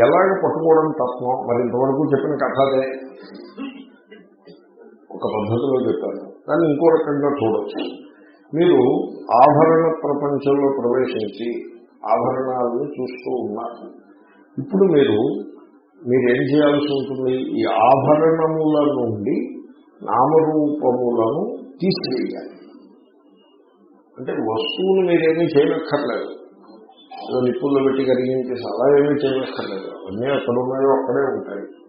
ఎలాగ పట్టుకోవడం తత్వం మరి ఇంతవరకు చెప్పిన కథ అదే. ఒక పద్ధతిలో చెప్పాను. దాన్ని ఇంకో రకంగా చూడొచ్చు. మీరు ఆభరణ ప్రపంచంలో ప్రవేశించి ఆభరణాలను చూస్తూ ఉన్నారు. ఇప్పుడు మీరు మీరేం చేయాల్సి ఉంటుంది? ఈ ఆభరణముల నుండి నామరూపములను తీసివేయాలి. అంటే వస్తువులు మీరేమీ చేయనక్కర్లేదు. నిప్పుల్లో పెట్టి కరిగించేసి అలా ఏమీ చేయక్కర్లేదు. అవన్నీ అక్కడ ఉన్నాయో అక్కడే ఉంటాయి.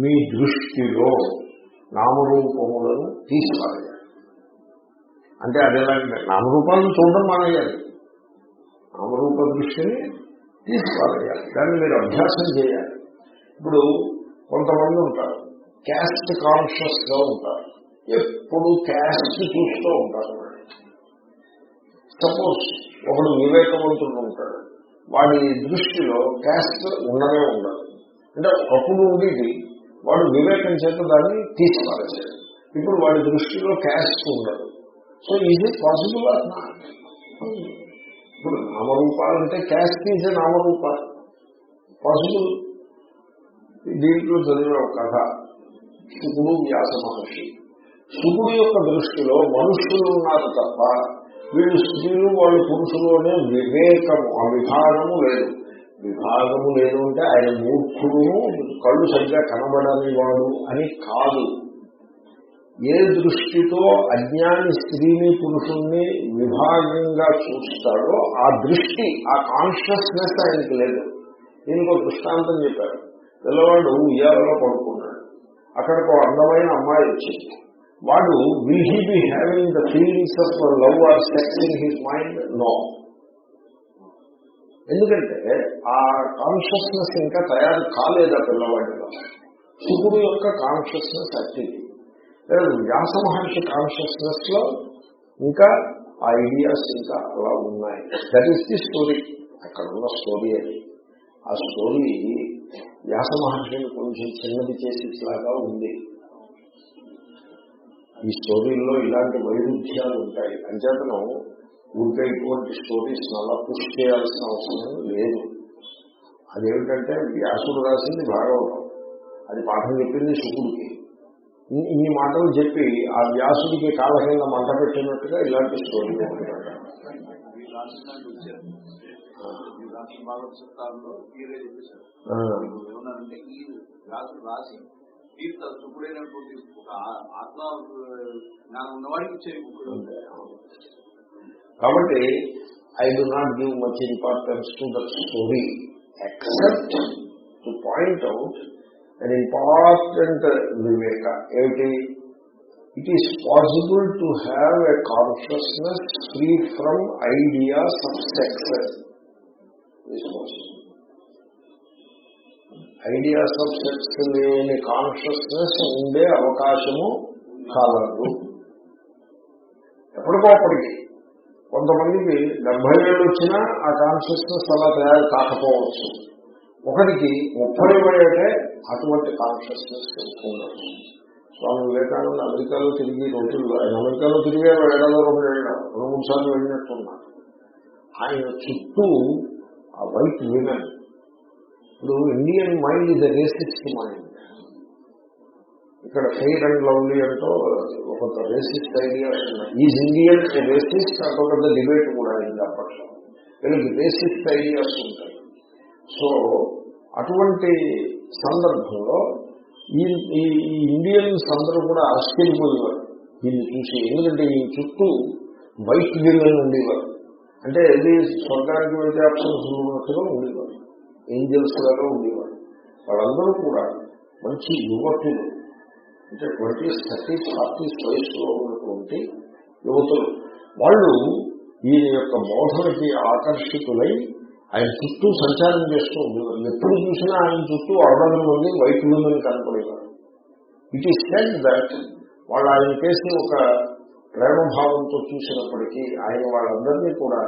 మీ దృష్టిలో నామరూపములను తీసుకురాయాలి అంటే అదేలాంటి నామరూపాలను చూడడం మానేయాలి. నామరూప దృష్టిని తీసుకురాయాలి దాన్ని మీరు అభ్యాసం చేయాలి. ఇప్పుడు కొంతమంది ఉంటారు. క్యాస్ట్ కాన్షియస్గా ఉంటారు. ఎప్పుడు క్యాస్ట్ చూస్తూ ఉంటారు. సపోజ్ ఒకడు వివేకవంతుడు ఉంటాడు. వాడి దృష్టిలో క్యాస్ట్ ఉండనే ఉండదు. అంటే ఒకప్పుడు ఉండేది వాడు వివేకం చేత దాన్ని తీసిపారేశాడు. ఇప్పుడు వాడి దృష్టిలో క్యాస్ట్ ఉండదు. సో ఇది పాసిబుల్ అన్నా ఇప్పుడు నామరూపాలంటే క్యాస్ట్ తీసే నామరూపాలు పాసిబుల్ దీంట్లో జరిగిన ఒక కథ శుకుడు వ్యాస మహర్షి. శుకుడు యొక్క దృష్టిలో మనుషులు ఉన్నారు తప్ప వీళ్ళు స్త్రీలు వాళ్ళు పురుషులు అనే వివేకము ఆ విభాగము లేదు. విభాగము లేదు అంటే ఆయన మూర్ఖుడు కళ్ళు సరిగ్గా కనబడని వాడు అని కాదు. ఏ దృష్టితో అజ్ఞాని స్త్రీని పురుషుణ్ణి విభాగంగా చూస్తాడో ఆ దృష్టి ఆ కాన్షియస్నెస్ ఆయనకి లేదు. దీనికి ఒక దృష్టాంతం చెప్పారు. పిల్లవాడు ఉయ్యాలలో పడుకున్నాడు. అక్కడికి ఒక అందమైన అమ్మాయి వచ్చింది. వాడు will he be having the feelings of love or sex in his mind no ఎందుకంటే ఆ కాన్షియస్నెస్ ఇంకా తయారు కాలేదా పిల్లవాడిలో? శుకుడు యొక్క కాన్షియస్నెస్ యాక్టివిటీ వ్యాస మహర్షి కాన్షియస్నెస్లో ఇంకా ఆ ఐడియాస్ ఇంకా అలా ఉన్నాయి. దట్ ఈస్ ది స్టోరీ అక్కడ ఉన్న స్టోరీ అది. ఆ స్టోరీ వ్యాస మహర్షిని కొంచెం చిన్నది చేసేట్లాగా ఉంది. ఈ స్టోరీల్లో ఇలాంటి వైరుధ్యాలు ఉంటాయి. అంచేతనం ఊరికే ఇటువంటి స్టోరీస్ అలా పుష్ చేయాల్సిన అవసరం లేదు. అదేమిటంటే వ్యాసుడు రాసింది భాగవతం. అది పాఠం చెప్పింది శుకుడికి. ఇన్ని- మాటలు చెప్పి ఆ వ్యాసుడికి కాళ్ళ కింద మంట పెట్టినట్టుగా ఇలాంటి స్టోరీ రాసి రాసి మీరు తన సుఖుడైనటువంటి ఒక ఆ- ఆత్మ జ్ఞానం ఉన్నవాడికి ఇచ్చే బుక్ అంతే. కాబట్టి I do not give much importance to that story except to point out unimportant వివేక. ఏమిటి? It is possible to have a consciousness free from ideas of sex ideas of sex లేని కాన్షియస్నెస్ ఉండే అవకాశము కాలదు ఎప్పటికోప్పటికి కొంతమందికి డెబ్బై ఏళ్ళు వచ్చినా ఆ కాన్షియస్నెస్ అలా తయారు కాకపోవచ్చు. ఒకరికి ముప్పై ఏళ్ళే అటువంటి కాన్షియస్నెస్ ఉండదు. స్వామి వివేకానంద అమెరికాలో తిరిగి రోజుల్లో ఆయన అమెరికాలో తిరిగే ఏడాది రెండు ఏళ్ళు రెండు మూడు సార్లు వెళ్ళినట్టున్నారు ఆయన చుట్టూ ఆ వైట్ విమెన్ ఇప్పుడు ఇండియన్ మైండ్ ఇది రేసిస్ట్ మైండ్. ఇక్కడ ఫెయిర్ అండ్ లవ్లీ అంటూ ఒక racist idea is Indian racist అదొక పెద్ద డిబేట్ కూడా అయింది అప్పట్లో వీళ్ళకి రేసిస్ట్ ఐడియాస్ ఉంటాయి. సో అటువంటి సందర్భంలో ఈ ఈ ఈ ఇండియన్స్ అందరూ కూడా ఆశ్చర్యపోయేవారు. దీన్ని చూసి ఎందుకంటే ఈ చుట్టూ వైట్ విమెన్ ఉండేవారు. అంటే ఇది స్వర్గానికి వెళ్తే ఆప్షన్స్ ఉన్నట్టుగా ఉండేవారు. ఏంజల్స్ లాగా ఉండేవారు. వాళ్ళందరూ కూడా మంచి యువతులు అంటే ట్వంటీ థర్టీ ఫార్టీస్ వయసులో ఉన్నటువంటి యువతులు వాళ్ళు ఈయన యొక్క బోధనకి ఆకర్షితులై ఆయన చుట్టూ సంచారం చేస్తూ ఉండేవారు. ఎప్పుడు చూసినా ఆయన చుట్టూ అరవై మంది వైట్ ఉందని కనపడేవారు. ఇట్ ఈస్ సెడ్ దట్ వాళ్ళు ఆయన కేసి ఒక ప్రేమభావంతో చూసినప్పటికీ ఆయన వాళ్ళందరినీ కూడా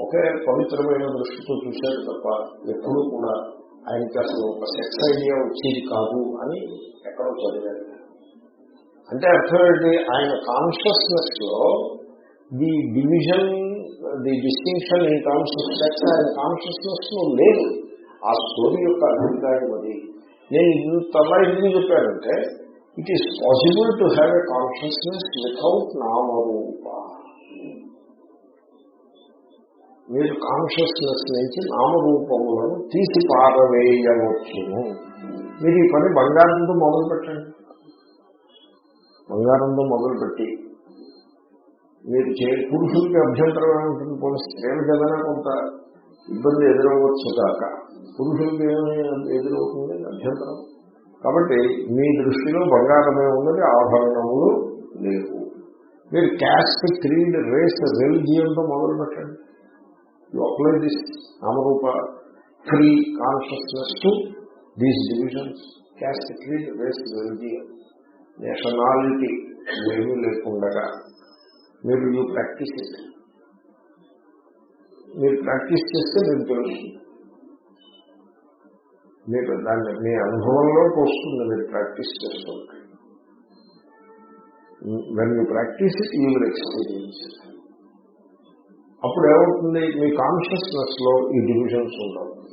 ఒకే పవిత్రమైన దృష్టితో చూశారు తప్ప ఎప్పుడూ కూడా ఆయనకి అసలు ఒక సెక్స్ ఐడియా వచ్చేది కాదు అని ఎక్కడో చదివారు. అంటే అర్థం ఏంటి? ఆయన కాన్షియస్నెస్లో the division the distinction in terms of sex ఆయన కాన్షియస్నెస్లో లేదు. ఆ స్టోరీ యొక్క అభిప్రాయం అది. నేను ఇంతలా ఎందుకు చెప్పానంటే it is possible to have a consciousness without నామరూప. మీరు కాన్షియస్నెస్ నుంచి నామరూపములను తీసి పారవేయవచ్చును. మీరు ఈ పని బంగారంతో మొదలు పెట్టండి. బంగారంతో మొదలుపెట్టి మీరు చే పురుషులకి అభ్యంతరం ఏముంటుంది కొన్ని స్త్రీలకు ఏదైనా కొంత ఇబ్బంది ఎదురవ్వచ్చు కాక పురుషులకి ఏమి ఎదురవుతుంది అభ్యంతరం. కాబట్టి మీ దృష్టిలో బంగారమే ఉన్నది ఆభరణములు లేవు. మీరు క్యాస్ట్ క్రీడ్ రేస్ రిలిజియన్తో మొదలు పెట్టండి. యు అప్లై దిస్ నామరూప free consciousness to these divisions caste creed race religion nationality ఏమీ లేకుండా మీరు యూ ప్రాక్టీస్ ఇట్ మీరు ప్రాక్టీస్ చేస్తే మీకు తెలుస్తుంది మీకు దాన్ని మీ అనుభవంలోకి వస్తుంది మీరు ప్రాక్టీస్ చేస్తుంటే. When you practice it you will experience అప్పుడు ఏమవుతుంది? మీ కాన్షియస్నెస్లో ఈ డివిజన్స్ ఉండవు.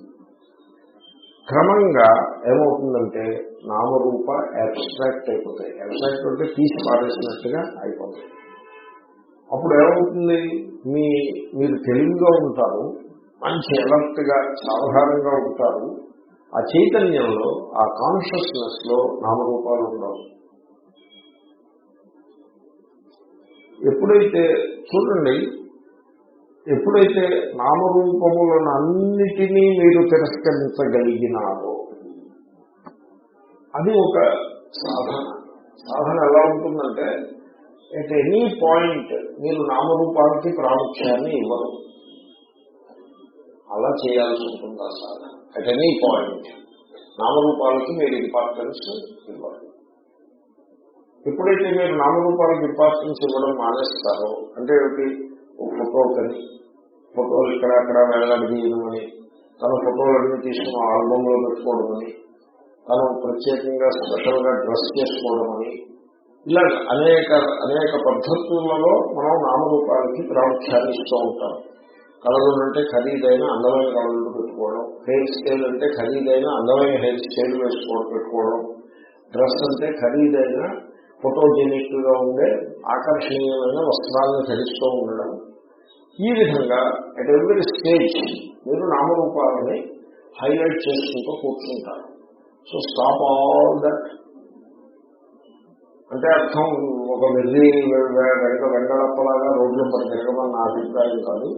క్రమంగా ఏమవుతుందంటే నామరూప అబ్స్ట్రాక్ట్ అయిపోతాయి. అబ్స్ట్రాక్ట్ అంటే తీసి పారేసినట్టుగా అయిపోతాయి. అప్పుడు ఏమవుతుంది? మీ మీరు తెలివిగా ఉంటారు మంచి ఎలర్ట్గా సాధారణంగా ఉంటారు. ఆ చైతన్యంలో ఆ కాన్షియస్నెస్లో నామరూపాలు ఉండవు. ఎప్పుడైతే చూడండి ఎప్పుడైతే నామరూపములను అన్నిటినీ మీరు తిరస్కరించగలిగినారో అది ఒక సాధన. సాధన ఎలా ఉంటుందంటే ఎట్ ఎనీ పాయింట్ మీరు నామరూపానికి ప్రాముఖ్యాన్ని ఇవ్వరు. అలా చేయాల్సి ఉంటుంది ఆ సాధన. అట్ ఎనీ పాయింట్ నామరూపాలకి మీరు ఇంపార్టెన్స్ ఇవ్వరు. ఎప్పుడైతే మీరు నామరూపాలకు ఇంపార్టెన్స్ ఇవ్వడం మానేస్తారో అంటే ఏమిటి? ఫోటో కలిసి ఫోటోలు ఇక్కడ అక్కడ వేలాడదీయడమని తన ఫోటోలన్నీ తీసుకున్న ఆల్బమ్లో పెట్టుకోవడమని. తను ప్రత్యేకంగా స్పెషల్గా డ్రెస్ చేసుకోవడమని. ఇలా అనేక అనేక పద్ధతులలో మనం నామరూపాలకి ప్రాముఖ్యాన్ని ఇస్తూ ఉంటాం. కళలు అంటే ఖరీదైన అందమైన కళలు పెట్టుకోవడం హెయిర్ స్టైల్ అంటే ఖరీదైన అందమైన హెయిర్ స్టైల్ వేసుకోవడం పెట్టుకోవడం. డ్రెస్ అంటే ఖరీదైన ఫోటోజెనిక్గా ఉండే ఆకర్షణీయమైన వస్త్రాలను ధరిస్తూ ఉండడం. ఈ విధంగా అట్ ఎవరి స్టేజ్ మీరు నామరూపాలని హైలైట్ చేసుకుంటూ కూర్చుంటారు. సో స్టాప్ ఆల్ దట్ అంటే అర్థం ఒక వెళ్ళి వెనక వెంగళప్పలాగా రోడ్లు పడి తిరగమని నా అభిప్రాయం కాదు.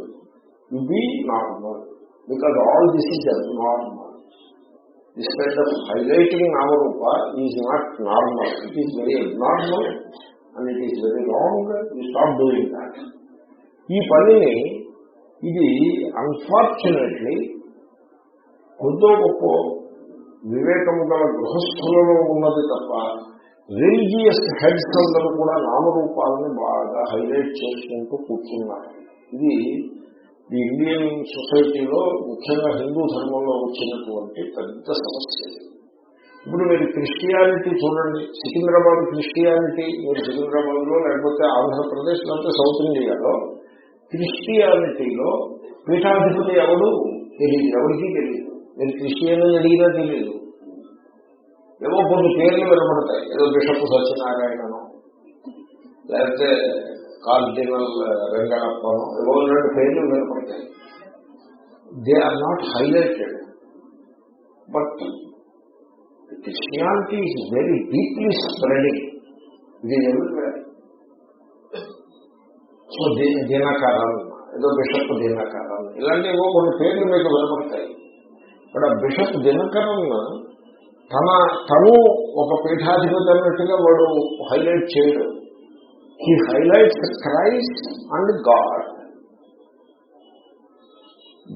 ఇది normal because all this is normal this kind of highlighting నామరూప is not normal it is very normal and it is very wrong you stop doing that ఈ పనిని ఇది అన్ఫార్చునేట్లీ కొద్దో గొప్ప వివేకము గల గృహస్థులలో ఉన్నది తప్ప రిలీజియస్ హెడ్స్ అందరూ కూడా నామరూపాలను బాగా హైలైట్ చేసుకుంటూ కూర్చున్నారు. ఇది ది ఇండియన్ సొసైటీలో ముఖ్యంగా హిందూ ధర్మంలో వచ్చినటువంటి పెద్ద సమస్య. ఇప్పుడు మీరు క్రిస్టియానిటీ చూడండి. సికింద్రాబాద్ క్రిస్టియానిటీ మీరు సికింద్రాబాద్లో లేకపోతే ఆంధ్రప్రదేశ్ లేకపోతే సౌత్ ఇండియాలో క్రిస్టియానిటీలో పీఠాధిపతి ఎవడు? తెలియదు ఎవరికీ తెలియదు మీరు క్రిస్టియన్ అడిగినా తెలియదు ఏవో కొన్ని పేర్లు వినపడతాయి. ఏదో బిషప్ సత్యనారాయణను లేకపోతే కార్డినల్ వెంకటప్పను ఏవో రెండు పేర్లు వినపడతాయి. They are not highlighted but Christianity is very deeply spreading ఇది ఎవరు సో ఏదో బిషప్ దినకరన్ ఇలాంటి ఏవో కొన్ని పేర్లు మీకు వినపడతాయి. ఇక్కడ బిషప్ దినకరన్ తన తను ఒక పీఠాధిపతి అన్నట్టుగా వాడు హైలైట్ చేయడు. He highlight Christ and God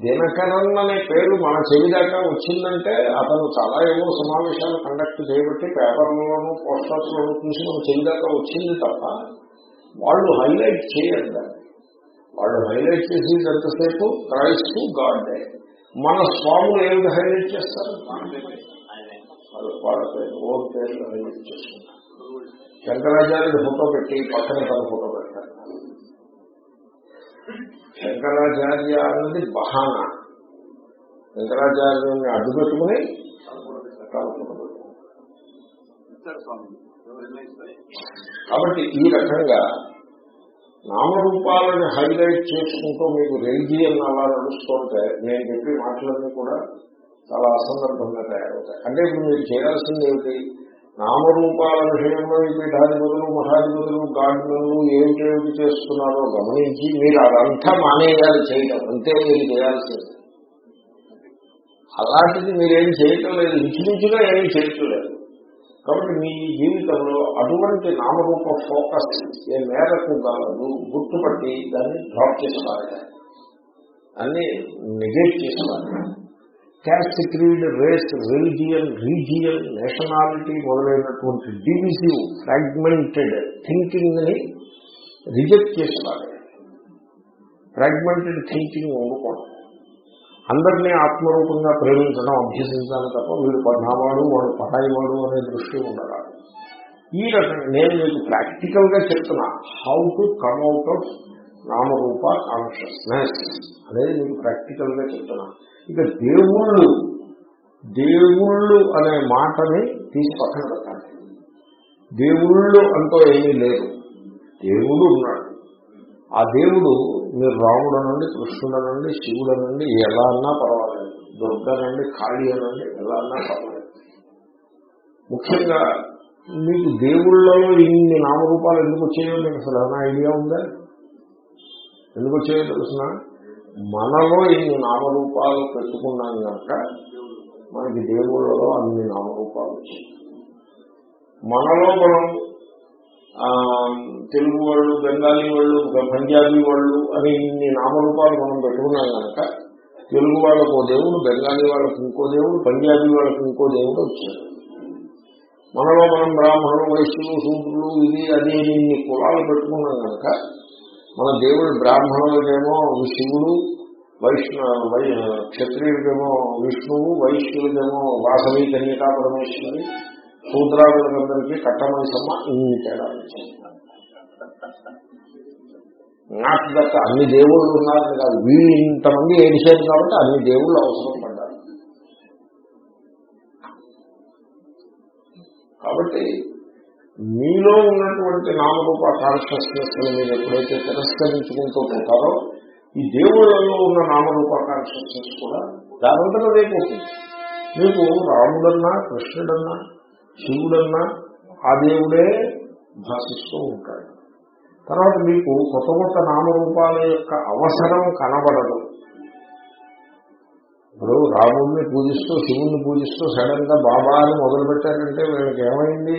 Dhinakaran అనే పేరు మన చెవి దాకా వచ్చిందంటే అతను చాలా ఏవో సమావేశాలు కండక్ట్ చేయబట్టి పేపర్లోనూ పోస్టర్స్లోనూ చూసి మన చెవి దాకా వచ్చింది తప్ప వాళ్ళు హైలైట్ చేయరు దాన్ని. వాళ్ళు హైలైట్ చేసి ఎంతసేపు క్రైస్ట్ గాడ్ మన స్వాములు ఏమిటి హైలైట్ చేస్తారు? వాళ్ళు వాళ్ళ పేరు ఓన్ పేర్లు హైలైట్ చేసుకుంటారు శంకరాచార్యుడు ఫోటో పెట్టి పక్కన తన ఫోటో పెడతారు. శంకరాచార్య అన్నది బహానా. శంకరాచార్యుని అడ్డు పెట్టుకుని కాబట్టి ఈ రకంగా నామరూపాలను హైలైట్ చేసుకుంటూ మీకు రెలిజియన్ అలా నడుస్తుంటే నేను చెప్పి మాటలన్నీ కూడా చాలా అసందర్భంగా తయారవుతాయి. అంటే ఇప్పుడు మీరు చేయాల్సింది ఏమిటి? నామరూపాల విషయంలో ఈ పీఠాధిపతులు మఠాధిపతులు గార్డెన్లు ఏమిటేమిటి చేస్తున్నారో గమనించి మీరు అదంతా మానేయాలి చేయడం అంతే మీరు చేయాల్సింది. అలాంటిది మీరేం చేయటం లేదు. ఇంచుమించుగా ఏమీ చేయటం లేదు. కాబట్టి మీ జీవితంలో అటువంటి నామరూప ఫోకస్ ఏ మేరకు గలదు గుర్తుపట్టి దాన్ని డ్రాప్ చేసుకోవాలి. దాన్ని నెగెట్ చేసుకోవాలి. Caste creed race religion region nationality మొదలైనటువంటి డివిజివ్ ఫ్రాగ్మెంటెడ్ థింకింగ్ని రిజెక్ట్ చేసుకోవాలి. ఫ్రాగ్మెంటెడ్ థింకింగ్ ఉండకూడదు. అందరినీ ఆత్మరూపంగా ప్రేమించడం అభ్యసించాలి తప్ప వీడు పద్నావాడు వాడు పటాయివాడు అనే దృష్టి ఉండాలి ఈ రకంగా నేను మీకు ప్రాక్టికల్గా చెప్తున్నా how to come out of నామరూప కాన్షియస్నెస్ అనేది మీకు ప్రాక్టికల్గా చెప్తున్నా. ఇక దేవుళ్ళు దేవుళ్ళు అనే మాటని తీసి పక్కన పెట్టాలి. దేవుళ్ళు అంటూ ఏమీ లేదు. దేవుడు ఉన్నాడు. ఆ దేవుడు మీరు రాముడు అనండి కృష్ణుడు అనండి శివుడు అనండి ఎలా అన్నా పర్వాలేదు. దుర్గనండి కాళీ అనండి ఎలా అన్నా పర్వాలేదు. ముఖ్యంగా మీకు దేవుళ్ళలో ఇన్ని నామరూపాలు ఎందుకు వచ్చాయో మీకు అసలు ఏమైనా ఐడియా ఉందా? ఎందుకు వచ్చాయో తెలుసిన? మనలో ఇన్ని నామరూపాలు పెట్టుకున్నాం కనుక మనకి దేవుళ్ళలో అన్ని నామరూపాలు వచ్చాయి. మనలో మనం ఆ, తెలుగు వాళ్ళు బెంగాలీ వాళ్ళు పంజాబీ వాళ్ళు అని ఇన్ని నామరూపాలు మనం పెట్టుకున్నాం కనుక తెలుగు వాళ్ళకు దేవుడు బెంగాలీ వాళ్ళకు ఇంకో దేవుడు పంజాబీ వాళ్ళకు ఇంకో దేవుడు వచ్చాడు. మనలో మనం బ్రాహ్మణులు వైశ్యులు శూద్రులు ఇది అది ఇన్ని కులాలు పెట్టుకున్నాం కనుక మన దేవుడు బ్రాహ్మణులకేమో శివుడు వైష్ణవ వై క్షత్రియులకేమో విష్ణువు వైశ్యులకేమో వాసవి కన్యకా పరమేశ్వరి సూత్రాలందరికీ కట్టమైసమ్మ ఇన్ని తేడా. నాకు అన్ని దేవుళ్ళు ఉన్నారని కాదు. వీళ్ళు ఇంతమంది ఏడిచారు కాబట్టి అన్ని దేవుళ్ళు అవసరం పడ్డారు. కాబట్టి మీలో ఉన్నటువంటి నామరూప కాన్షియస్నెస్ మీరు ఎప్పుడైతే తిరస్కరించుకుంటూ పోతారో ఈ దేవుళ్ళలో ఉన్న నామరూప కాన్షియస్నెస్ కూడా దానంతరం రేపు మీకు రాముడన్నా కృష్ణుడన్నా శివుడన్నా ఆ దేవుడే భాషిస్తూ ఉంటాడు. తర్వాత మీకు కొత్త కొత్త నామరూపాల యొక్క అవసరం కనబడదు. ఇప్పుడు రాముడిని పూజిస్తూ శివుణ్ణి పూజిస్తూ సడన్గా బాబా అని మొదలు పెట్టారంటే వీళ్ళకి ఏమైంది?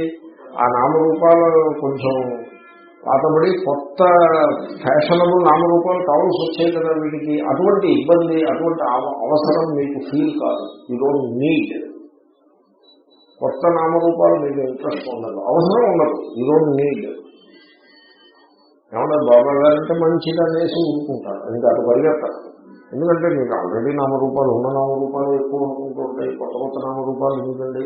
ఆ నామరూపాలు కొంచెం పాతబడి కొత్త ఫ్యాషనబుల్ నామరూపాలు కావాల్సి వచ్చాయి కదా వీటికి అటువంటి ఇబ్బంది అటువంటి అవసరం మీకు ఫీల్ కాదు. యూ డోంట్ నీడ్ కొత్త నామరూపాలు మీకు ఇంట్రెస్ట్ ఉండదు. అవసరం ఉండదు. ఈ రోజు నీడ్ ఏమన్నా బాబా గారంటే మంచిది అనేసి ఊరుకుంటారు. ఇంకా అది పరిగెత్తారు. ఎందుకంటే మీకు ఆల్రెడీ నామరూపాలు ఉన్న నామరూపాలు ఎక్కువ అనుకుంటూ ఉంటాయి. కొత్త కొత్త నామరూపాలు ఎందుకండి?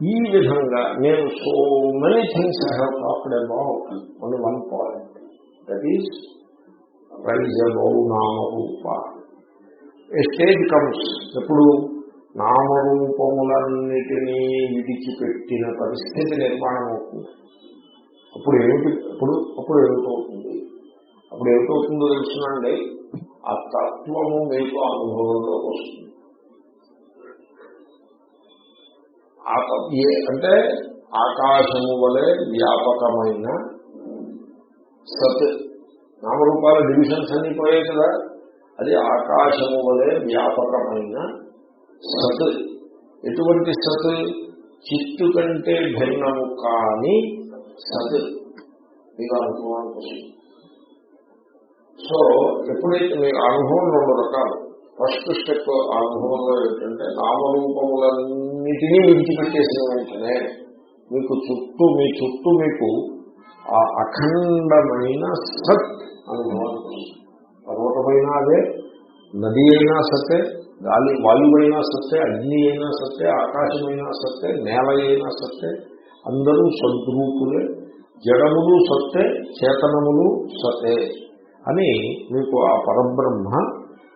ఈ విధంగా నేను so many things I have talked about only one point that is rise above నామరూప ఏ స్టేజ్ కమ్స్ ఎప్పుడు? నామరూపములన్నిటినీ విడిచిపెట్టిన పరిస్థితి నిర్మాణం అవుతుంది అప్పుడు ఏమిటి? అప్పుడు అప్పుడు ఏమిటవుతుంది? అప్పుడు ఏమిటవుతుందో తెలుసునండి ఆ తత్వము మీకు అనుభవంలో వస్తుంది. ఆ అంటే ఆకాశము వలె వ్యాపకమైన సత్ నామరూపాల డివిజన్స్ అన్ని పోయాయి కదా. అది ఆకాశము వలె వ్యాపకమైన సత్ ఎటువంటి సత్ చిత్తు కంటే భిన్నము కాని సత్ మీకు అనుభవానికి వస్తుంది సో ఎప్పుడైతే మీకు అనుభవం రెండు రకాలు. ఫస్ట్ స్టెప్ అనుభవంలో ఏంటంటే నామరూపములన్నిటినీ విడిచిపెట్టేసిన వెంటనే మీకు చుట్టూ మీ చుట్టూ మీకు ఆ అఖండమైన సత్ అనుభవానికి వస్తుంది పర్వతమైన అదే నది అయినా సత్తే గాలి వాయువైనా సత్తే అగ్ని అయినా సత్తే ఆకాశమైనా సత్తే నేల అయినా సత్తే అందరూ సద్రూపులే జడములు సత్తే చేతనములు సతే అని మీకు ఆ పరబ్రహ్మ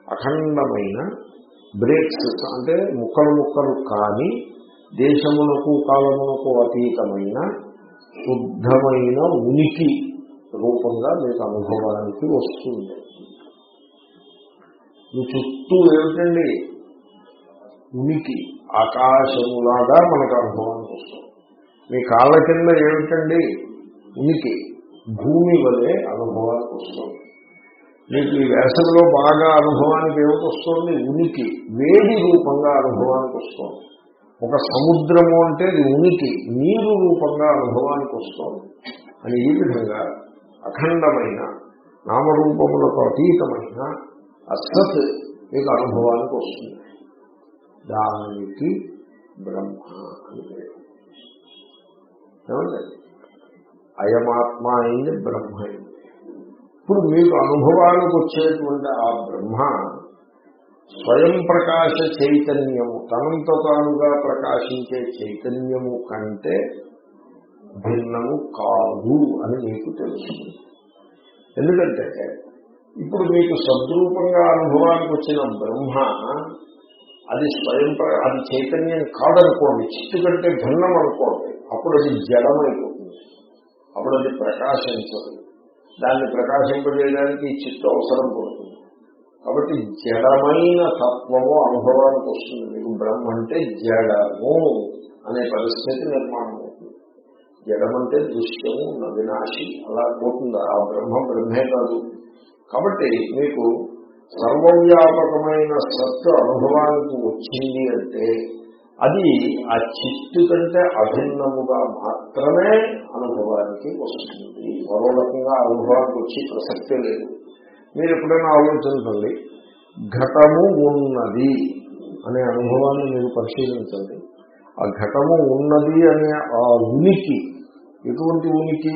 అఖండమైన బ్రేక్స్ అంటే ముక్కలు ముక్కలు కాని దేశమునకు కాలమునకు అతీతమైన శుద్ధమైన ఉనికి రూపంగా మీకు అనుభవానికి వస్తుంది. మీ చుట్టూ ఏమిటండి? ఉనికి ఆకాశములాగా మనకు అనుభవానికి వస్తుంది. మీ కాళ్ళ కింద ఏమిటండి? ఉనికి భూమి వలె అనుభవానికి వస్తుంది. మీకు ఈ వేసవిలో బాగా అనుభవానికి ఏమిటి వస్తుంది? ఉనికి వేడి రూపంగా అనుభవానికి వస్తుంది. ఒక సముద్రము అంటే అది ఉనికి నీరు రూపంగా అనుభవానికి వస్తుంది. అని ఈ విధంగా అఖండమైన నామరూపములకు అతీతమైన అసత్ మీకు అనుభవానికి వస్తుంది. దానికి బ్రహ్మ అని పేరు. ఏమండి? అయమాత్మ అయింది బ్రహ్మ అయింది ఇప్పుడు మీకు అనుభవానికి వచ్చేటువంటి ఆ బ్రహ్మ స్వయం ప్రకాశ చైతన్యము తనంత తానుగా ప్రకాశించే చైతన్యము కంటే భిన్నము కాదు అని మీకు తెలుస్తుంది. ఎందుకంటే ఇప్పుడు మీకు సద్రూపంగా అనుభవానికి వచ్చిన బ్రహ్మ అది స్వయం అది చైతన్యం కాదనుకోండి చిట్టు కంటే భిన్నం అనుకోండి అప్పుడు అది జడమైపోతుంది. అప్పుడు అది ప్రకాశించదు. దాన్ని ప్రకాశింపజేయడానికి ఈ అవసరం పడుతుంది. కాబట్టి జడమైన తత్వము అనుభవానికి వస్తుంది. మీకు బ్రహ్మ అంటే జడము అనే పరిస్థితి నిర్మాణం అవుతుంది. జడమంటే దృశ్యము వినాశి అలా పోతుంది? ఆ బ్రహ్మ బ్రహ్మే కాదు. కాబట్టి మీకు సర్వవ్యాపకమైన సత్తు అనుభవానికి వచ్చింది అంటే అది ఆ చిత్తు కంటే అభిన్నముగా మాత్రమే అనుభవానికి వస్తుంది. మరో రకంగా అనుభవానికి వచ్చి ప్రసక్తే లేదు. మీరు ఎప్పుడైనా ఆలోచించండి ఘటము ఉన్నది అనే అనుభవాన్ని మీరు పరిశీలించండి. ఆ ఘటము ఉన్నది అనే ఆ ఉనికి ఎటువంటి ఉనికి?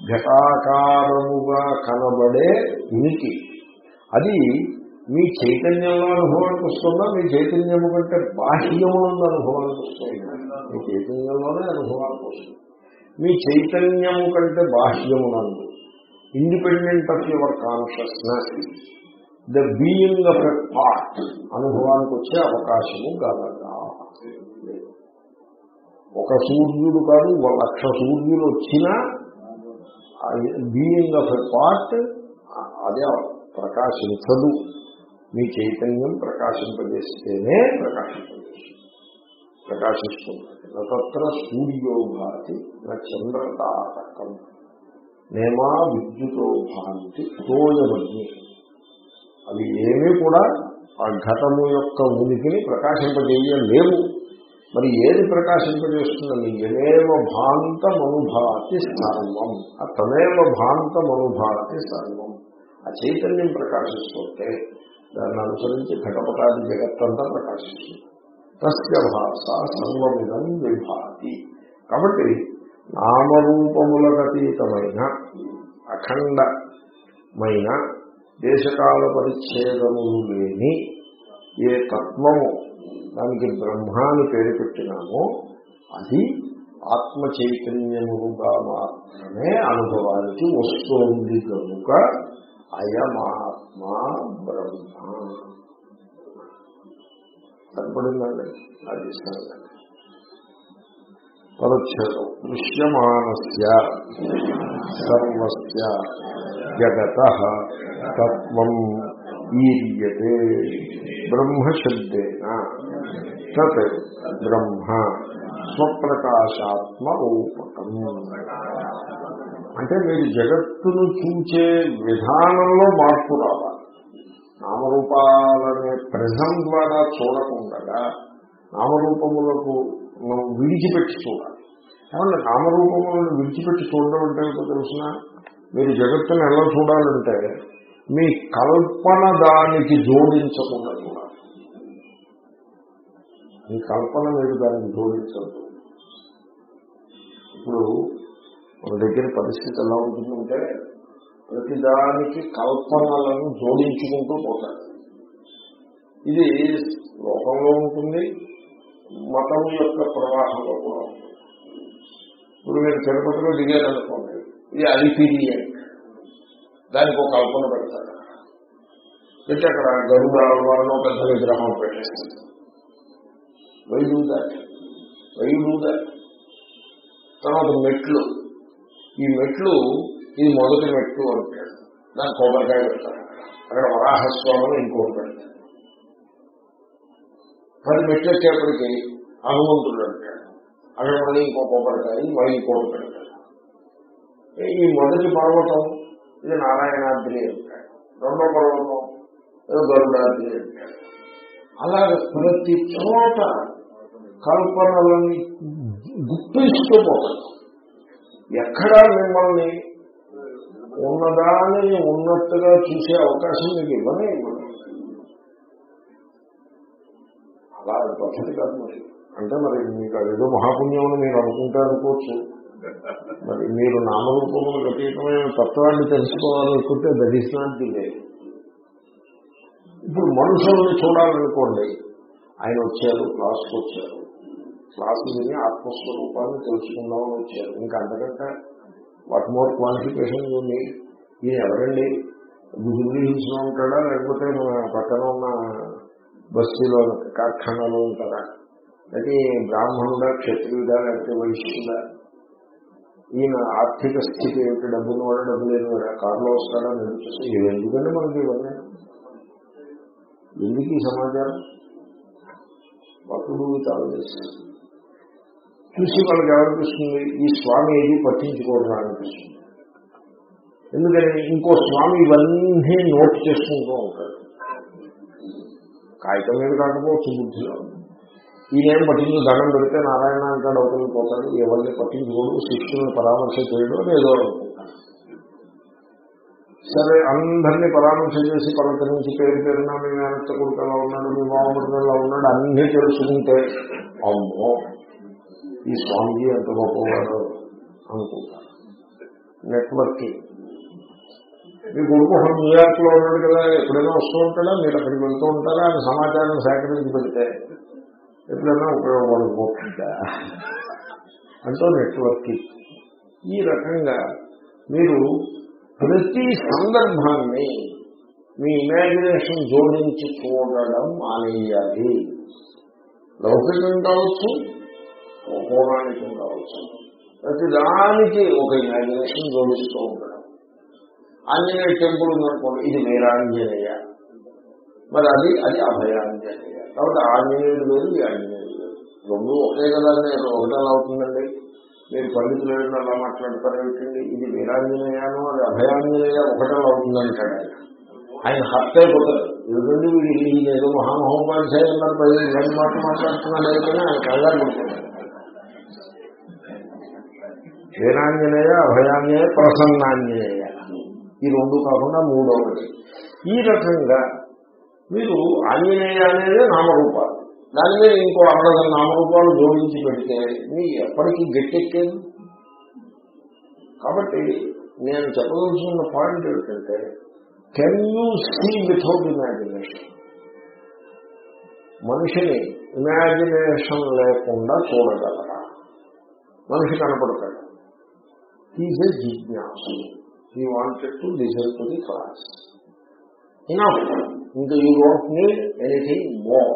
ఘటాకారముగా కనబడే ఉనికి. అది మీ చైతన్యంలో అనుభవానికి వస్తుందా? మీ చైతన్యము కంటే బాహ్యములందు అనుభవానికి వస్తుంది? మీ చైతన్యంలోనే అనుభవానికి వస్తుంది. మీ చైతన్యము కంటే బాహ్యమునందు. Independent of your consciousness the being of a part అనుభవానికి వచ్చే అవకాశము గలదా ఒక సూర్యుడు కాదు ఒక లక్ష సూర్యులు వచ్చినా బీయింగ్ ఆఫ్ ఎ పార్ట్ అదే ప్రకాశించదు. మీ చైతన్యం ప్రకాశింపజేస్తేనే ప్రకాశింపజేస్తుంది. ప్రకాశిస్తుంది. నత్ర సూర్యోభాతి నా చంద్రతారకం నేమా విద్యుతో భాంతి తోయమని అవి ఏమీ కూడా ఆ ఘటము యొక్క ఉనికిని ప్రకాశింపజేయలేవు. మరి ఏది ప్రకాశింపజేస్తుందని ఎనేవ భాంతమనుభాతి సర్వం. ఆ తమేవ భాంతమనుభాతి సర్వం. ఆ చైతన్యం ప్రకాశిస్తుంటే దాన్ని అనుసరించి ఘటపటాది జగత్తంతా ప్రకాశిస్తుంది. తస్య భాష సర్వమిదం విభాతి. కాబట్టి నామరూపములకు అతీతమైన అఖండమైన దేశకాల పరిచ్ఛేదములు లేని ఏ తత్వము దానికి బ్రహ్మ పేరు పెట్టినామో అది ఆత్మ చైతన్యముగా మాత్రమే అనుభవానికి వస్తోంది కనుక అయమాత్మ బ్రహ్మ. సరిపడిందండి అది సంగతి దృశ్యమానస్య సర్వస్య జగత తత్వం ఈర్యతే. బ్రహ్మశబ్దేన. తత్ బ్రహ్మ స్వప్రకాశాత్మ రూపకం. అంటే మీరు జగత్తును చూచే విధానంలో మార్పు రావాలి. నామరూపాలనే ప్రజం ద్వారా చూడకుండా నామరూపములకు మనం విడిచిపెట్టి చూడాలి. ఏమన్నా నామరూపములను విడిచిపెట్టి చూడడం అంటే ఏంటో తెలిసిన? మీరు జగత్తును ఎలా చూడాలంటే మీ కల్పన దానికి జోడించకుండా చూడాలి. మీ కల్పన మీరు దానికి జోడించదు ఇప్పుడు మన దగ్గర పరిస్థితి ఎలా ఉంటుందంటే ప్రతిదానికి కల్పనలను జోడించుకుంటూ పోతారు. ఇది లోకంలో ఉంటుంది మతం యొక్క ప్రవాహంలో కూడా ఉంటుంది. ఇప్పుడు మీరు తిరుపతిలో దిగారనుకోండి ఇది అలిపిరియట్ దానికి ఒక కల్పన పెడతారు. పెట్టి అక్కడ గరుడు వాళ్ళలో పెద్ద విగ్రహం పెట్టేస్తుంది వై డూ తర్వాత మెట్లు. ఈ మెట్లు ఇది మొదటి మెట్లు అంటాడు దాని కొబ్బరికాయ పెడతారు. అక్కడ వరాహస్వామిని ఇంకోటి పెడతారు. పది మెట్లు వచ్చేప్పటికి హనుమంతుడు అంటాడు. అక్కడ మళ్ళీ ఇంకో కొబ్బరికాయ మళ్ళీ ఇంకోటి పెడతాడు ఈ మొదటి పర్వతం ఇది నారాయణాద్రి అంటాడు. రెండో పర్వతం గరుడాద్రి అంటాడు. అలాగే ప్రతి చోట కల్పనలని గుప్పిస్తూ పోతాడు ఎక్కడా మిమ్మల్ని ఉన్నదాన్ని ఉన్నట్టుగా చూసే అవకాశం మీకు ఇవ్వనే ఇవ్వదు అలా పద్ధతి కాదు మరి. అంటే మరి మీకు అదేదో మహాపుణ్యం అని మీరు అనుకుంటే అనుకోవచ్చు. మరి మీరు నామరూపములు అతీతమైన తత్వాన్ని తెలుసుకోవాలనుకుంటే దట్ లేదు ఇప్పుడు మనుషుల్ని చూడాలనుకోండి ఆయన వచ్చారు క్లాస్కి వచ్చారు. క్లాస్ విని ఆత్మస్వరూపాన్ని తెలుసుకుందామని వచ్చారు. ఇంకా అంతకంటే వాట్ మోర్ క్వాలిఫికేషన్ ఉంది ఈయన ఎవరండి? గుజుబులి హిల్స్ ఉంటాడా? లేకపోతే పక్కన ఉన్న బస్తీలో కార్ఖానాలో ఉంటారా అయితే బ్రాహ్మణుడా క్షత్రియుడా లేకపోతే వైశ్యుడా? ఈయన ఆర్థిక స్థితి ఏమిటి డబ్బులు వాడు డబ్బు లేని వాడు. కారులో వస్తాడా? నేను ఇవి ఎందుకంటే మనకి ఇవన్నీ? ఎందుకు ఈ సమాచారం? భక్తుడు ఆలోచిస్తుంది చూసి వాళ్ళకి ఏమనిపిస్తుంది ఈ స్వామి ఏది పట్టించుకోవడం అనిపిస్తుంది. ఎందుకని ఇంకో స్వామి ఇవన్నీ నోట్ చేసుకుంటూ ఉంటాడు. కాగితం మీద కాకపోవచ్చు బుద్ధిలో. ఈయనేం పట్టించు దండం పెడితే నారాయణ అంటాడు అవతలికి పోతాడు. ఎవరిని పట్టించుకోడు శిష్యులను పరామర్శ చేయడం లేదో సరే అందరినీ పరామర్శ చేసి పలకరించి పేరు పేరున మీ మేనత్త కొడుకు ఎలా ఉన్నాడు మీ మామూలు ఎలా ఉన్నాడు అన్నీ తెలుసుకుంటే అమ్మో ఈ స్వామిజీ ఎంత గొప్పవాడు అనుకుంటారు నెట్వర్కింగ్ మీ కొడుకు న్యూయార్క్లో ఉన్నాడు కదా ఎప్పుడైనా వస్తూ ఉంటాడా మీరు అక్కడికి వెళ్తూ ఉంటారా అని సమాచారం సేకరించి పెడితే ఎప్పుడైనా ఉపయోగపడుకుంటా అంటూ నెట్వర్కింగ్ ఈ రకంగా మీరు ప్రతి సందర్భాన్ని మీ ఇమాజినేషన్ జోడించి చూడడం మానేయాలి. లౌకికం కావచ్చు పౌరాణికం కావచ్చు. ప్రతి దానికి ఒక ఇమాజినేషన్ జోడిస్తూ ఉండడం. ఆంజనేయ టెంపుల్ ఉందనుకోండి ఇది వీరాంజనేయ. మరి అది అది అభయాంజనేయ. కాబట్టి ఆంజనేయుడు వేరు ఈ ఆంజనేయుడు వేరు రెండు ఒకే కదా నేను ఒకటే అవుతుందండి. మీరు పండితులు ఏదైనా అలా మాట్లాడతారు ఏంటండి? ఇది వీరాంజనేయాను అది అభయాంజనేయ ఒకటే అవుతుందంటాడు ఆయన ఆయన హత్య అయిపోతారు. ఎందుకంటే వీడు ఏదో మహామహోపాధ్యాయ ఉన్నారు పది ఇలాంటి మాటలు మాట్లాడుతున్నాడు అయితేనే ఆయన కంగారు పడుతున్నాడు వీరాంజనేయ అభయాంజనేయ ప్రసన్నాంజనేయ. ఈ రెండు కాకుండా మూడవది ఈ రకంగా మీరు ఆంజనేయ అనేది నామరూపాలు. దాని మీద ఇంకో అరడద నామరూపాలు జోడించి పెడితే మీ ఎప్పటికీ గట్టెక్కేది. కాబట్టి నేను చెప్పదలుచుకున్న పాయింట్ ఏమిటంటే can you see without imagination మనిషిని ఇమాజినేషన్ లేకుండా చూడగలరా? మనిషి కనపడతాడు. ఈజ్ ఏ జిజ్ఞాసు he wanted to listen to the class enough ఇంకా you don't need anything more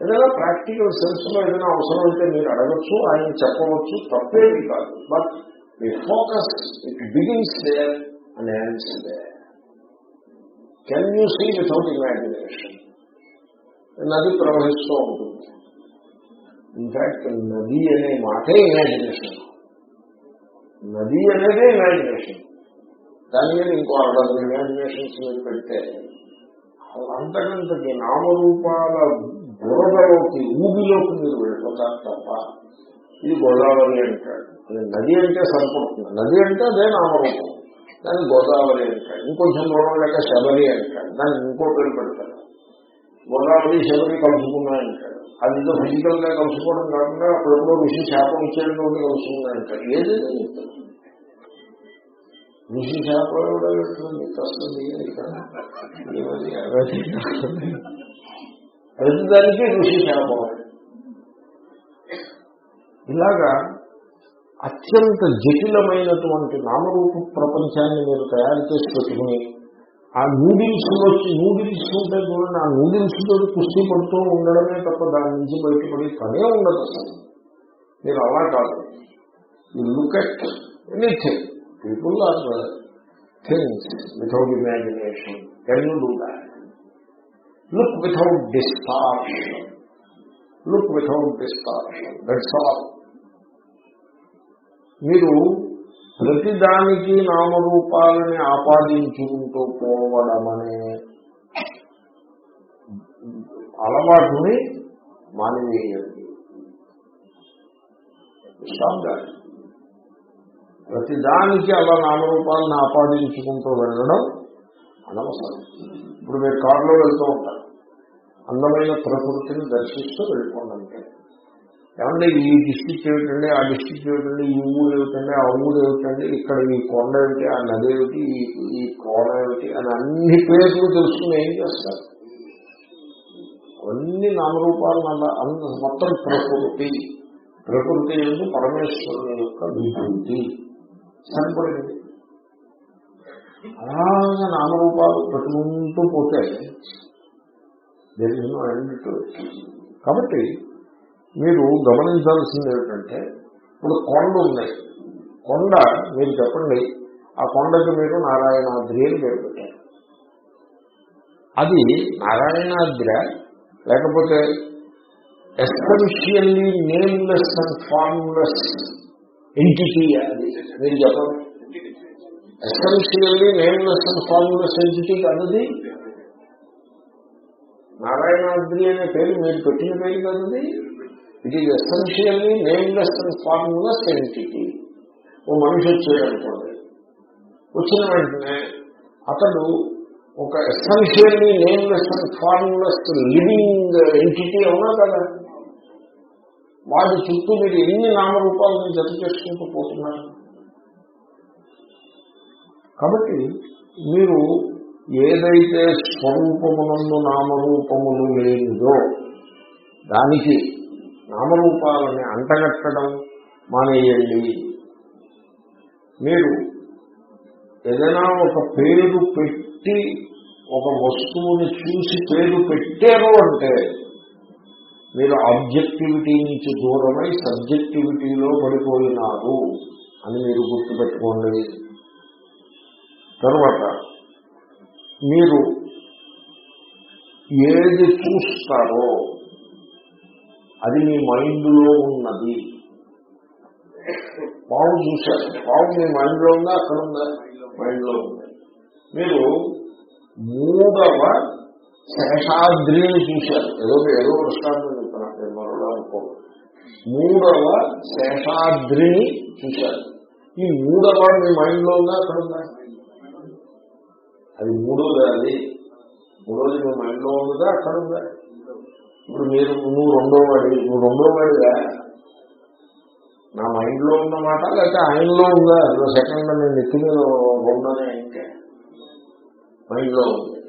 ఏదైనా ప్రాక్టికల్ సెన్స్లో ఏదైనా అవసరం అయితే మీరు అడగచ్చు ఆయన చెప్పవచ్చు తప్పేది కాదు but me focus it begins there and ends there can you see without imagination నది ప్రవహిస్తూ ఉంటుంది ఇన్ఫాక్ట్ నది అనే మాటే ఇమాజినేషన్ నది అనేదే ఇమాజినేషన్ దాని మీద ఇంకో అరవై ఇమాజినేషన్స్ మీద పెడితే అంతకంతకి నామరూపాల బురదలోకి ఊబిలోకి మీరు వెళ్ళిపోతారు తప్ప ఇది గోదావరి అంటాడు. నది అంటే సరిపడుతుంది. నది అంటే అదే నామరూపం. దాన్ని గోదావరి అంటాడు. ఇంకొంచెం దూరం లేక శబరి అంటాడు. దాన్ని ఇంకో పేరు పెడతాడు గోదావరి శబరి కలుసుకున్నాయంటాడు అది ఏదో ఫిజికల్గా కలుసుకోవడం కాకుండా అప్పుడెప్పుడో విషయం శాపం ఇచ్చేటప్పుడు కలుసుకున్నాయంటాడు ఏదైనా చెప్తాడు. ఋషి శాపం కూడా పెట్టుకుంది వస్తుంది ప్రతిదానికి ఋషి శాపం. ఇలాగా అత్యంత జటిలమైనటువంటి నామరూప ప్రపంచాన్ని మీరు తయారు చేసి పెట్టుకుని ఆ నూడిల్స్ వచ్చి నూడిల్స్ ఉంటాయి చూడండి ఆ నూడిల్స్ తోటి కుస్తీ పడుతూ ఉండడమే తప్ప దాని నుంచి బయటపడి పనే ఉండదు మీరు అలా కాదు. You look at anything people or things without imagination can you do that look without distortion look without distortion that's all మీరు ప్రతిదానికి నామరూపాలని ఆపాదించుకుంటూ పోవడం అనే అలవాటుని మానివేయండి. స్టాప్ దాట్ ప్రతిదానికి అలా నామరూపాలను ఆపాదించుకుంటూ వెళ్ళడం అనవసరం. ఇప్పుడు మీరు కారులో వెళ్తూ ఉంటారు. అందమైన ప్రకృతిని దర్శిస్తూ వెళ్ళిపోండి ఏమంటే ఈ డిస్టిక్ ఏమిటండి ఆ డిస్టిక్ ఏమిటండి ఈ ఊరు ఏమిటండి ఆ ఊరు ఏమిటండి ఇక్కడ ఈ కొండ ఏమిటి ఆ నది ఏమిటి ఈ- కోడ ఏమిటి అని అన్ని పేర్లు తెలుసుకుని ఏం చేస్తారు? అవన్నీ నామరూపాలను అలా మొత్తం ప్రకృతి. ప్రకృతి ఎందు పరమేశ్వరుని యొక్క విభూతి. సరిపడింది అలాగా నామరూపాలు పెట్టుకుంటూ పోతే దేర్ ఇస్ కాబట్టి మీరు గమనించాల్సింది ఏమిటంటే ఇప్పుడు కొండ ఉన్నాయి కొండ మీరు చెప్పండి ఆ కొండకు మీరు నారాయణాద్రి అని పేరు పెట్టారు. అది నారాయణాద్రి లేకపోతే essentially nameless and formless entity అది మీరు చెప్పండి essentially nameless and formless entity కాదది. నారాయణాద్రి అనే పేరు మీరు పెట్టిన పేరు కాదది. It is essentially nameless and formless entity ఓ మనిషి వచ్చాడు అనుకోండి. వచ్చిన వెంటనే అతడు ఒక essentially nameless and formless living entity అవునా కదా? వాడి చుట్టూ మీరు ఎన్ని నామరూపాలను జత చేసుకుంటూ పోతున్నారు? కాబట్టి మీరు ఏదైతే స్వరూపమునందు నామరూపములు లేనిదో దానికి నామరూపాలని అంటగట్టడం మానేయండి. మీరు ఏదైనా ఒక పేరు పెట్టి ఒక వస్తువుని చూసి పేరు పెట్టారు అంటే మీరు ఆబ్జెక్టివిటీ నుంచి దూరమై సబ్జెక్టివిటీలో పడిపోయినారు అని మీరు గుర్తుపెట్టుకోండి. తర్వాత మీరు ఏది చూస్తారో అది మీ మైండ్లో ఉన్నది. పావు చూశారు. పావు మీ మైండ్లో ఉందా? అక్కడ ఉందా? మైండ్లో ఉంది? మీరు మూడవ శేషాద్రిని చూశారు. ఏదో ఏదో దృష్టాంతం చెప్తున్నారు నేను మరొకలా మూడవ శేషాద్రిని చూశారు. ఈ మూడవ మీ మైండ్లో ఉందా? అక్కడ ఉందా? అది మూడోది అది. మూడోది మీ మైండ్లో ఉందా? అక్కడ ఉందా? ఇప్పుడు మీరు నువ్వు రెండో వాడి నువ్వు రెండో వాడిగా నా మైండ్ మైండ్లో ఉన్నమాట లేకపోతే ఆయనలో ఉందా? సెకండ్ నేను నెత్తి మీద రెండోనే మైండ్లో ఉంది.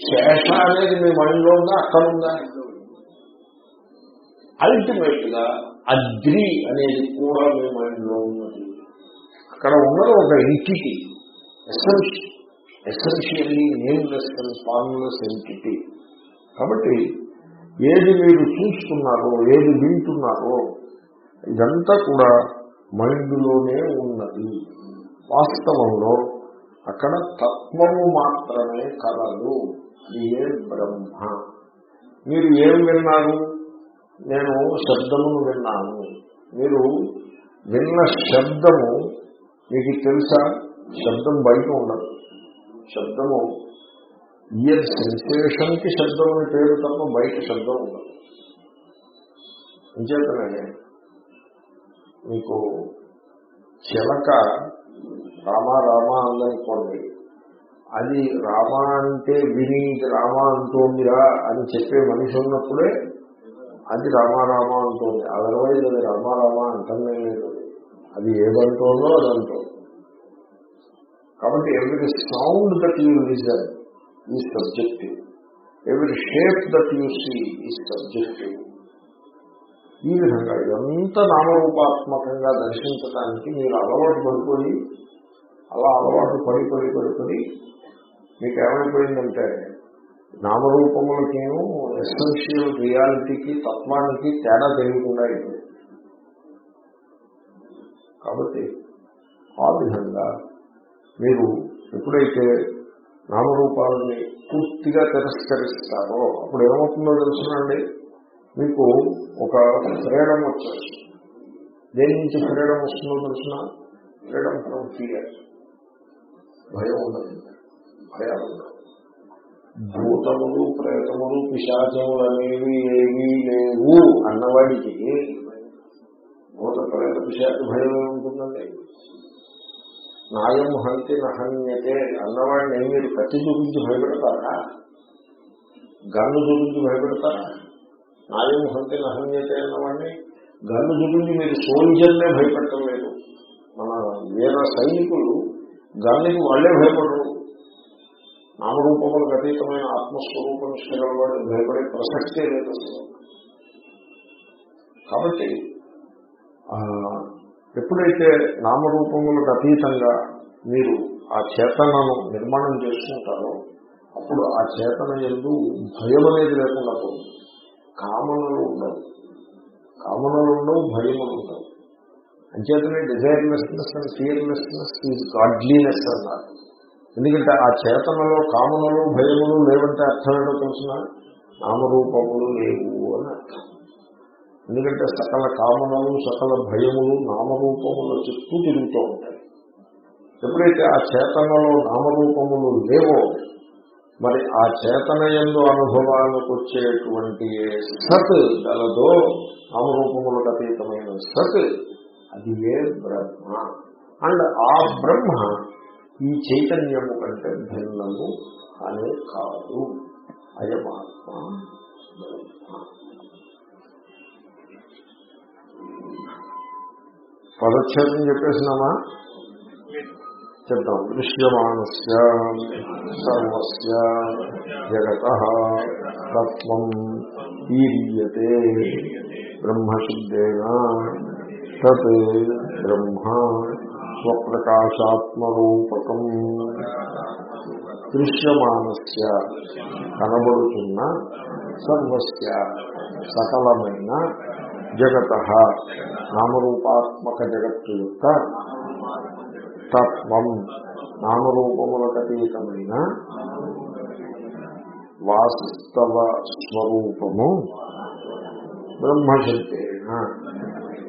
శేష అనేది మీ మైండ్లో ఉందా? అక్కడ ఉందా? అల్టిమేట్గా అద్రి అనేది కూడా మీ మైండ్లో ఉన్నది. అక్కడ ఉన్నది ఒక entity essentially nameless and formless entity కాబట్టి ఏది మీరు చూస్తున్నారో ఏది వింటున్నారో ఇదంతా కూడా మైండ్లోనే ఉన్నది. వాస్తవంలో అక్కడ తత్వము మాత్రమే కలదు. అది ఏ బ్రహ్మ. మీరు ఏం విన్నారు? నేను శబ్దమును విన్నాను. మీరు విన్న శబ్దము మీకు తెలుసా? శబ్దం బయట ఉండదు. శబ్దము ఇయర్ సెన్సేషన్కి శబ్దం అని పేరు తప్ప బయట శబ్దం ఉండదు. అంచేతనే మీకు చిలక రామా రామా అందనుకోండి. అది రామ అంటే విని ఇది రామ అంటోందిరా అని చెప్పే మనిషి ఉన్నప్పుడే అది రామారామ అంటుంది అదర్వైజ్ అది రామారామ అంటనే లేదు అది ఏదంటుందో అది అంటుంది కాబట్టి every sound that you listen is subjective every shape that you see is subjective ఈ విధంగా ఎంత నామరూపాత్మకంగా దర్శించడానికి మీరు అలవాటు పడిపోయి అలా అలవాటు పడి పడి పడి పడి మీకు ఏమైపోయిందంటే నామరూపములకేను ఎసెన్షియల్ రియాలిటీకి తత్వానికి తేడా తెలియకుండా అయిపోయింది. కాబట్టి ఆ విధంగా మీరు ఎప్పుడైతే నామరూపాలని పూర్తిగా తిరస్కరిస్తారో అప్పుడు ఏమవుతుందో తెలుసునండి మీకు ఒక ఫ్రీడమ్ వచ్చేస్తుంది దేని నుంచి ఫ్రీడమ్ వస్తుందో తెలిసిన ఫ్రీడమ్ ఫ్రమ్ ఫియర్ భయం ఉండదు. భయాలు ఉండదు భూతములు ప్రేతములు పిశాచములు అనేవి ఏమీ లేవు అన్నవాడికి భూత ప్రేత పిశాచ భయం ఏముంటుందండి? నాయం హంతి నహన్యతే అన్నవాడిని మీరు కత్తి చూపించి భయపెడతారా? గన్ను చూపించి భయపెడతారా? నాయం హంతి నహన్యతే అన్నవాడిని గన్ను చూపించి మీరు సోల్జర్నే భయపెట్టలేదు. మన వీర సైనికులు గన్నుకి వాళ్ళే భయపడరు. నామరూపములకు అతీతమైన ఆత్మస్వరూపం నిష్టగలవాడు భయపడే ప్రసక్తే లేదు కాబట్టి ఎప్పుడైతే నామరూపములకు అతీతంగా మీరు ఆ చేతనను నిర్మాణం చేసుకుంటారో అప్పుడు ఆ చేతన ఎందు భయం అనేది లేకుండా పోతుంది కామనలు ఉండవు. కామనలు ఉండవు భయములు ఉండవు. అంచేతనే desirelessness and fearlessness is godliness అన్నారు. ఎందుకంటే ఆ చేతనలో కామనలు భయములు లేవంటే అర్థం ఏంటో తెలిసిన? నామరూపములు లేవు అని అర్థం. ఎందుకంటే సకల కామనలు సకల భయములు నామరూపముల చుట్టూ తిరుగుతూ ఉంటాయి. ఎప్పుడైతే ఆ చేతనలో నామరూపములు లేవో మరి ఆ చేతన ఎందు అనుభవాలకు వచ్చేటువంటి సత్ గలదో నామరూపములకు అతీతమైన సత్ అది ఏ బ్రహ్మ. అండ్ ఆ బ్రహ్మ ఈ చైతన్యము కంటే భిన్నము అనే కాదు. అయమాత్మ. పదచ్ఛేదం చెప్పేసినామా? చెప్తాం దృశ్యమానస్ సర్వస్ జగత తత్వం ఈరియతే బ్రహ్మశుద్ధేన తత్ బ్రహ్మ. స్వప్రకాశాత్మరూపకం. దృశ్యమానస్య కనబడుతున్న సర్వస్య సకలమైన జగత. నామరూపాత్మక జగత్తు యొక్క తత్వం. నామరూపములకు అతీతమైన వాస్తవ స్వరూపము బ్రహ్మశక్తేన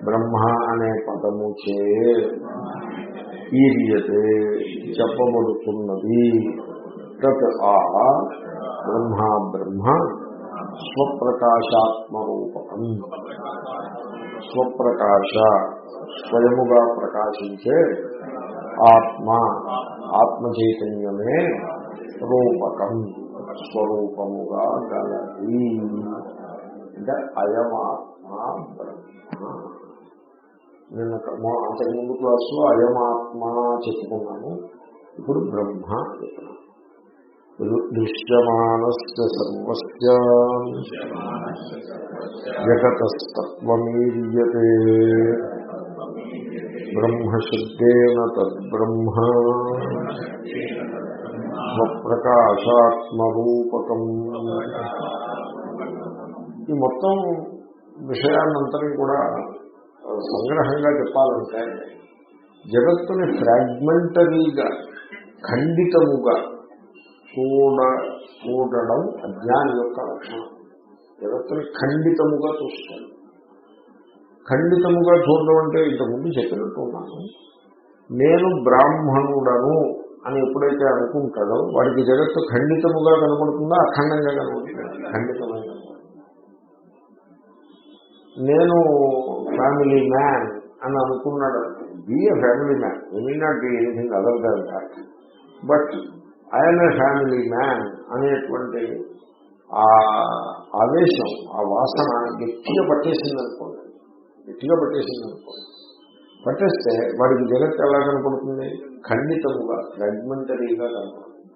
బ్రహ్మ అనే పదము చే ఈరియతే చెప్పబడుతున్నది. తత్ ఆ బ్రహ్మ బ్రహ్మ స్వప్రకాశాత్మరూపకం. స్వప్రకాశ స్వయముగా ప్రకాశించే ఆత్మ ఆత్మ చైతన్యమే రూపకం స్వరూపముగా గలది. అంటే అయమాత్మ బ్రహ్మ. నిన్న అంతకు ముందు క్లాసులో అయమాత్మ చెప్పుకున్నాను. ఇప్పుడు బ్రహ్మ చెప్తున్నాను. దృశ్యమానస్య సర్వస్య. బ్రహ్మశబ్దేన తద్బ్రహ్మ. స్వప్రకాశాత్మరూపకం. ఈ మొత్తం విషయాన్నంతరం కూడా సంగ్రహంగా చెప్పాలంటే జగత్తుని ఫ్రాగ్మెంటరీగా ఖండితముగా చూడ చూడడం అజ్ఞాని యొక్క లక్షణం. జగత్తుని ఖండితముగా చూస్తాడు ఖండితముగా చూడడం అంటే ఇంతకుముందు చెప్పినట్టు ఉన్నాను. నేను బ్రాహ్మణుడను అని ఎప్పుడైతే అనుకుంటాడో వాడికి జగత్తు ఖండితముగా కనబడుతుందా అఖండంగా కనబడుతుంది? ఖండితమైన నేను ఫ్యామిలీ మ్యాన్ అని అనుకున్నాడు. Be a family man any not be anything other than that but I'm a family man అనేటువంటి ఆ ఆవేశం ఆ వాసన గట్టిగా పట్టేసింది అనుకోండి. గట్టిగా పట్టేసింది అనుకోండి. పట్టేస్తే వాడికి జగత్ ఎలా కనపడుతుంది? ఖండితముగా ఫ్రాగ్మెంటరీగా కనపడుతుంది.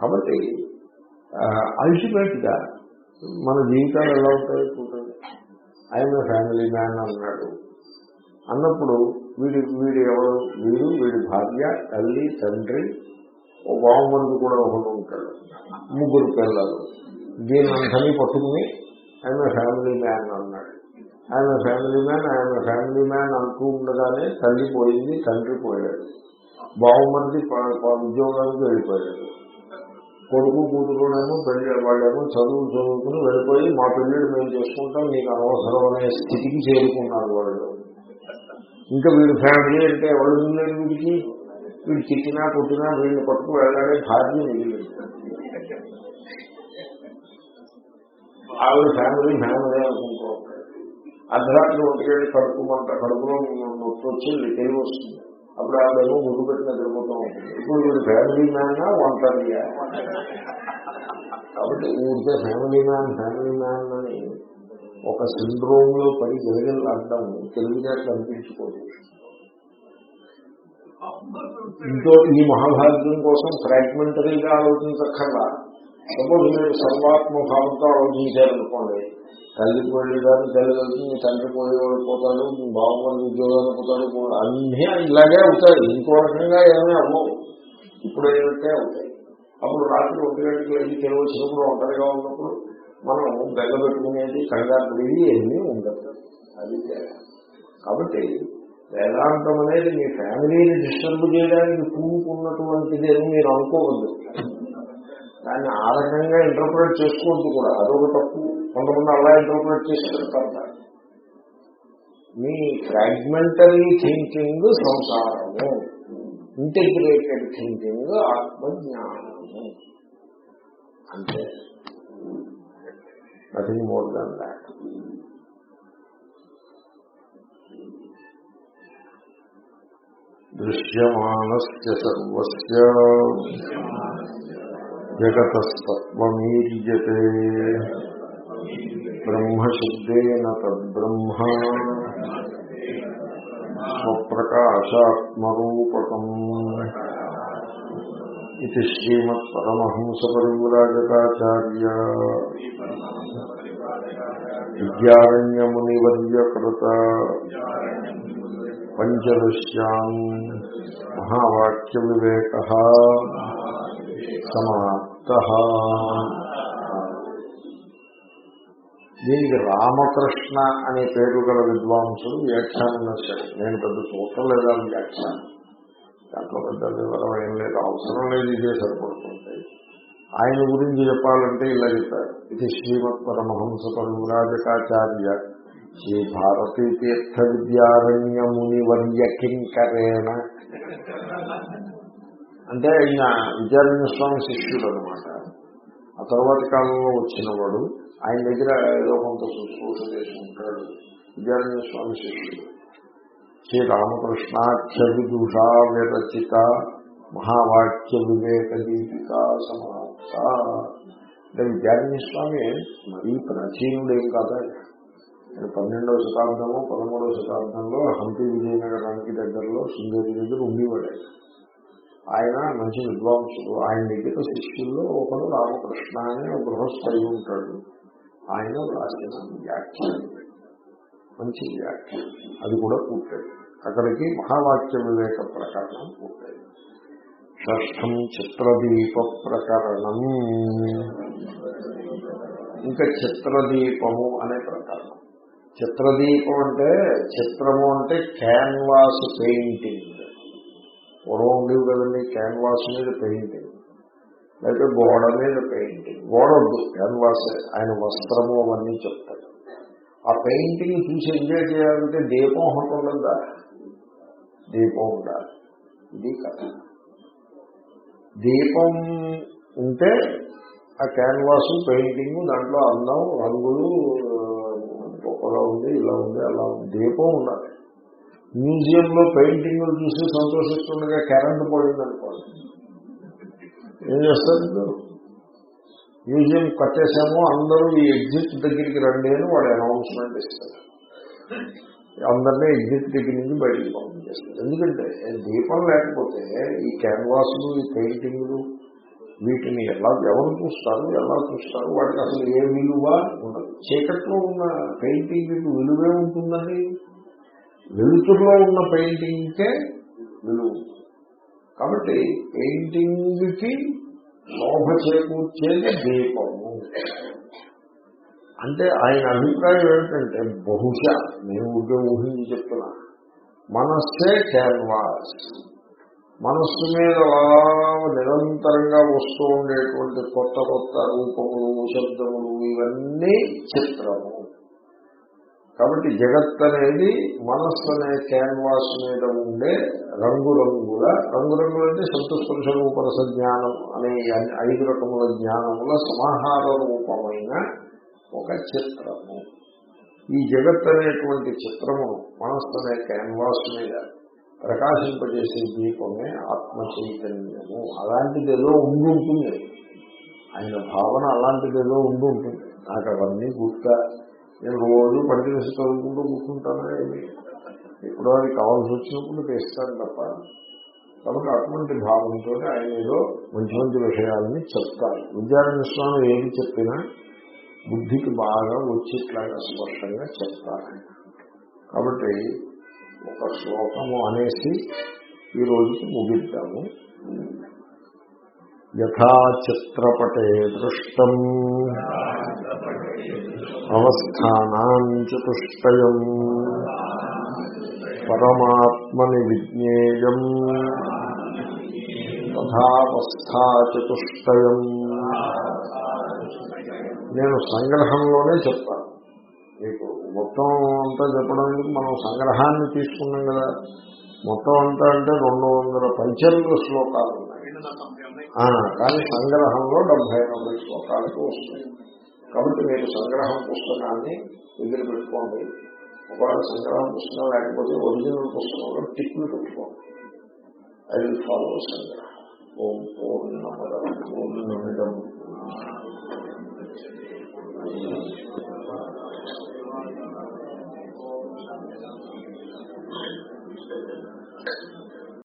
కాబట్టి అల్టిమేట్గా మన జీవితాలు ఎలా ఉంటాయో చూడండి. ఆయన ఫ్యామిలీ మ్యాన్ అన్నాడు. అన్నప్పుడు వీడి వీడి ఎవరు? వీడు వీడి భార్య తల్లి తండ్రి ఓ బావమరిది కూడా ఒకడు ఉంటాడు. ముగ్గురు పిల్లలు. దీనంతని పట్టుకుని ఆయన ఫ్యామిలీ మ్యాన్ అన్నాడు. ఆయన ఫ్యామిలీ మ్యాన్ ఆయన ఫ్యామిలీ మ్యాన్ అంటూ ఉండగానే తల్లి పోయింది తండ్రి పోయాడు. బాగుమంది ప- ఉద్యోగానికి వెళ్ళిపోయాడు. కొడుకు కూతురునేమో పెళ్ళి వాళ్ళేమో చదువు చదువుకుని వెళ్ళిపోయి మా పెళ్ళిళ్ళు మేము చేసుకుంటాం నీకు అనవసరం అనే స్థితికి చేరుకున్నారు వాళ్ళు. ఇంకా వీడి ఫ్యామిలీ అంటే ఎవరు మిగిలేదు వీడికి? వీడు తిట్టినా కొట్టినా వీడిని పట్టుకు వెళ్ళాడే భార్య మిగిలింది ఆవిడ ఫ్యామిలీ ఫ్యామిలీ అనుకుంటూ. ఉంటాడు అర్ధరాత్రి ఒంటిగంట కడుపుమంట కడుపులో నొప్పి వచ్చి తెలివి వస్తుంది. అప్పుడు ఆవిడేమో ముగ్గు పెట్టిన తిరుగుతూ ఉంటుంది. ఇప్పుడు వీడు ఫ్యామిలీ మ్యాన్ ఒంటరిగా కాబట్టి ఊరికే ఫ్యామిలీ మ్యాన్ ఫ్యామిలీ మ్యాన్ అని ఒక సిండ్రోమ్లో పడి గెలగలు అడ్డం తెలివితేటలు అనిపించుకోదు ఇంకో ఈ మహాభారతం కోసం ఫ్రాగ్మెంటరీగా ఆలోచించక్కర్లా. సపోజ్ మీరు సర్వాత్మభావంతో ఆలోచించారనుకోండి తల్లికి వెళ్ళి కానీ తల్లి వెళ్తుంది తండ్రి పోయేవాడు పోతాడు బాగుమని ఉద్యోగాలు పోతాడు అన్నీ ఇలాగే అవుతాయి ఇంకో రకంగా ఏమీ అవ్వవు. ఇప్పుడు ఏమిటే అవుతాయి అప్పుడు రాత్రి ఒంటి గంటకి వెళ్ళి తెలివి వచ్చినప్పుడు ఒంటరిగా ఉన్నప్పుడు మనం బెల్ల పెట్టుకునేది కంగారు పడేది ఏమీ ఉండదు. అది కాబట్టి వేదాంతం అనేది మీ ఫ్యామిలీని డిస్టర్బ్ చేయడానికి పూనుకున్నటువంటిది అని మీరు అనుకోవద్దు. దాన్ని ఆ రకంగా ఇంటర్ప్రిట్ చేసుకోవద్దు కూడా. అదొక తప్పు. కొంతమంది అలా ఇంటర్ప్రిట్ చేసి పెడతారు మీ ఫ్రాగ్మెంటరీ థింకింగ్ సంసారము ఇంటిగ్రేటెడ్ థింకింగ్ ఆత్మజ్ఞానము. అంటే నథింగ్ మోర్ దాన్ దాట్ దృశ్యమానస్య సర్వస్య జగతస్తత్వమీర్యతే బ్రహ్మశుద్ధేన తద్బ్రహ్మ స్వప్రకాశాత్మరూపకం ఇది శ్రీమత్పరమహంసపరివిరాజకాచార్య విద్యారణ్యమునివర్యకృత పంచదశ్యాం మహావాక్య వివేక సమాప్త దీనికి రామకృష్ణ అనే పేరు గల విద్వాంసుడు వ్యాఖ్యానం నేను పెద్ద చూడటం లేదా వ్యాఖ్యానం. దాంట్లో పెద్ద వివరం ఏం లేదు. అవసరం లేదు ఇదే సరిపడుతుంది. ఆయన గురించి చెప్పాలంటే ఇలా చెప్పారు. ఇది శ్రీమత్ పరమహంస పరమరాజకాచార్య శ్రీ భారతీ తీర్థ విద్యారణ్య ముని కింకరేణ అంటే ఆయన విద్యారణ్య స్వామి శిష్యుడు అనమాట ఆ తర్వాత కాలంలో వచ్చినవాడు ఆయన దగ్గర ఏదో కొంత శుశ్రూష చేసుకుంటాడు విద్యారణ్య స్వామి శిష్యుడు. శ్రీ రామకృష్ణాఖ్య విదుషా విరచిత మహావాక్య వివేక దీపిక సమాప్త. అంటే విద్యారణ్య స్వామి మరీ ప్రాచీనుడేం కాదా. ఆయన పన్నెండవ శతాబ్దము పదమూడవ శతాబ్దంలో హంపి విజయనగరానికి దగ్గరలో శృంగేరి దగ్గర ఉండేవాడు. ఆయన. మంచి విద్వాంసుడు. ఆయన దగ్గర శిష్యుల్లో ఒకడు రామకృష్ణ అనే గృహస్థయి ఉంటాడు. ఆయన రాసిన వ్యాఖ్య. మంచి వ్యాఖ్య. అది కూడా పూర్తయింది. అక్కడికి మహావాక్య వివేక ప్రకరణం పూర్తయింది. షష్ఠం చిత్రదీప ప్రకరణం ఇంకా చిత్రదీపము అనే ప్రకరణం. చిత్రదీపం అంటే చిత్రము అంటే క్యాన్వాస్ పెయింటింగ్ పూర్వం ఉండేవి కదండి క్యాన్వాస్ మీద పెయింటింగ్ లేకపోతే గోడ మీద పెయింటింగ్. గోడ వద్దు క్యాన్వాస్. ఆయన వస్త్రము అవన్నీ చెప్తాడు. ఆ పెయింటింగ్ చూసి ఎంజాయ్ చేయాలంటే దీపం ఒకటి ఉండదా దీపం ఉండాలి. ఇది కథ. దీపం ఉంటే ఆ క్యాన్వాస్ పెయింటింగ్ దాంట్లో అందం రంగులు గొప్పగా ఉంది ఇలా ఉంది అలా ఉంది. దీపం ఉండాలి. మ్యూజియంలో పెయింటింగ్లు చూసి సంతోషిస్తుండగా కరెంట్ పోయింది ఏం చేస్తారు మ్యూజియం కట్టేశాము అందరూ ఈ ఎగ్జిట్ దగ్గరికి రండి అని వాడు అనౌన్స్మెంట్ ఇస్తారు అందరినీ ఎగ్జిట్ దగ్గర నుంచి బయటికి పంపించేస్తారు. ఎందుకంటే దీపం లేకపోతే ఈ క్యాన్వాసులు ఈ పెయింటింగ్లు వీటిని ఎలా ఎవరు చూస్తారు ఎలా చూస్తారు? వాటికి అసలు ఏ విలువ ఉండదు. చీకట్లో ఉన్న పెయింటింగ్ విలువే ఉంటుందండి. వెలుతురులో ఉన్న పెయింటింగ్కే విలువ ఉంటుంది. కాబట్టి పెయింటింగ్కి శోభ చేకూర్చేది దీపము. అంటే ఆయన అభిప్రాయం ఏమిటంటే బహుశా నేను ఊరికే ఊహించి చెప్తున్నా మనస్సే క్యాన్వాస్. మనస్సు మీద నిరంతరంగా వస్తూ ఉండేటువంటి కొత్త కొత్త రూపములు శబ్దములు ఇవన్నీ చిత్రము. కాబట్టి జగత్ అనేది మనస్సు అనే క్యాన్వాస్ మీద ఉండే రంగురంగుల రంగురంగులు అంటే సంతస్పర్శ రూపరస జ్ఞానం అనే ఐదు రకముల జ్ఞానముల సమాహార రూపమైన ఒక చిత్రము. ఈ జగత్ అనేటువంటి చిత్రమును మనస్సు అనే క్యాన్వాస్ మీద ప్రకాశింపజేసే దీపమే ఆత్మ చైతన్యము అలాంటిది ఏదో ఉండుంటుంది ఆయన భావన అలాంటిది ఏదో ఉండుంటుంది నాకు అవన్నీ గుర్తా. నేను రోజు పడిచేసి చదువుకుంటూ కూర్చుంటానా ఏమి? ఎప్పుడో అది కావాల్సి వచ్చినప్పుడు తెస్తాను తప్ప. కాబట్టి అటువంటి భావంతో ఆయన ఏదో మంచి మంచి విషయాలని చెప్తారు. విద్యారాయణ స్వామి ఏది చెప్పినా బుద్ధికి బాగా వచ్చేట్లాగా స్పష్టంగా చెప్తారు. కాబట్టి ఒక శ్లోకము అనేసి ఈ రోజుకి ముగిద్దాము. యథా చిత్రపటే దృష్టం. అవస్థానాం చతుష్టయం. పరమాత్మని విజ్ఞేయం. తథావస్థా చతుష్టయం. నేను సంగ్రహంలోనే చెప్తాను. మీకు మొత్తం అంతా చెప్పడానికి మనం సంగ్రహాన్ని తీసుకున్నాం కదా. మొత్తం అంతా అంటే రెండు వందల పైచరుల శ్లోకాలు ఉన్నాయి. కానీ సంగ్రహంలో డెబ్బై ఎనభై శ్లోకాలకు వస్తాయి కాబట్టి మీరు సంగ్రహం పుస్తకాన్ని దగ్గర పెట్టుకోండి ఒకవేళ సంగ్రహం పుస్తకం లేకపోతే ఒరిజినల్ పుస్తకంలో టిక్లు పెట్టుకోండి ఐ విల్ ఫాలో సంగ్రహం ఓం పూర్ణమద పూర్ణమిదం